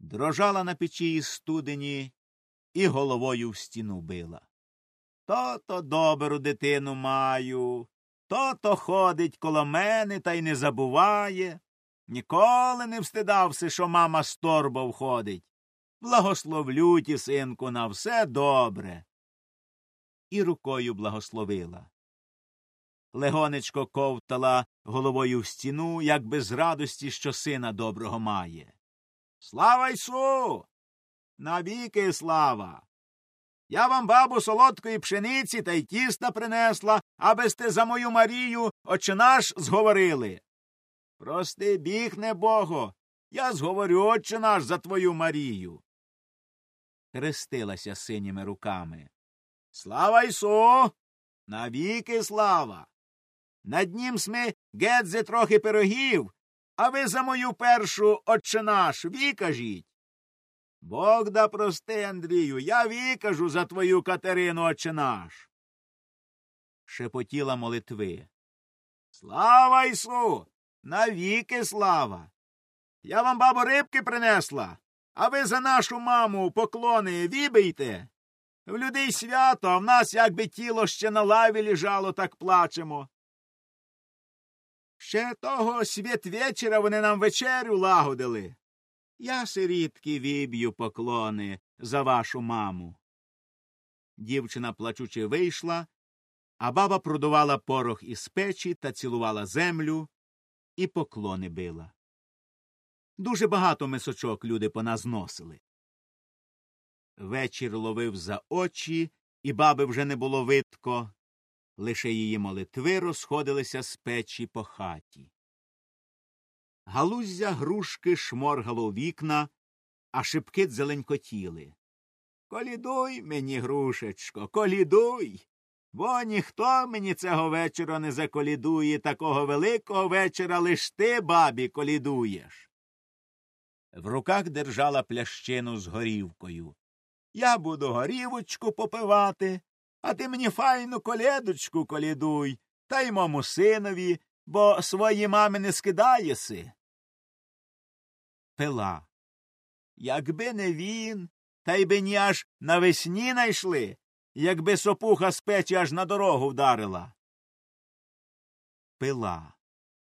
дрожала на печі із студені і головою в стіну била. То то добру дитину маю, то то ходить коло мене та й не забуває. Ніколи не встидався, що мама з торбов ходить. Благословлю ті, синку, на все добре. І рукою благословила. Легонечко ковтала головою в стіну, як без радості, що сина доброго має. Слава Ісу! Навіки слава! Я вам, бабу, солодкої пшениці та й тіста принесла, аби сте за мою Марію очі наш зговорили. Прости біг, не бого, я зговорю отче наш за твою Марію. Хрестилася синіми руками. Слава Ісу! Навіки слава! Над нім сми гедзе трохи пирогів, а ви за мою першу отче наш вікажіть. Бог да прости, Андрію, я вікажу за твою Катерину отче наш. Шепотіла молитви. Слава Ісу! Навіки слава! Я вам, бабо, рибки принесла, а ви за нашу маму поклони вібийте. В людей свято, а в нас якби тіло ще на лаві лежало, так плачемо. Ще того святвечора вони нам вечерю лагодили. Я сирітки віб'ю поклони за вашу маму. Дівчина плачучи вийшла, а баба продувала порох із печі та цілувала землю і поклони била. Дуже багато мисочок люди по нас носили. Вечір ловив за очі, і баби вже не було видко, лише її молитви розходилися з печі по хаті. Галуздя грушки шморгало вікна, а шибки дзеленькотіли. Колідуй мені, грушечко, колідуй, бо ніхто мені цього вечора не заколідує, такого великого вечора лиш ти, бабі, колідуєш. В руках держала плящину з горівкою. Я буду горівочку попивати, а ти мені файну колєдочку колідуй, та й мому синові, бо свої мами не скидаєси. Пила. Якби не він, та й би ні аж навесні найшли, якби сопуха з печі аж на дорогу вдарила. Пила.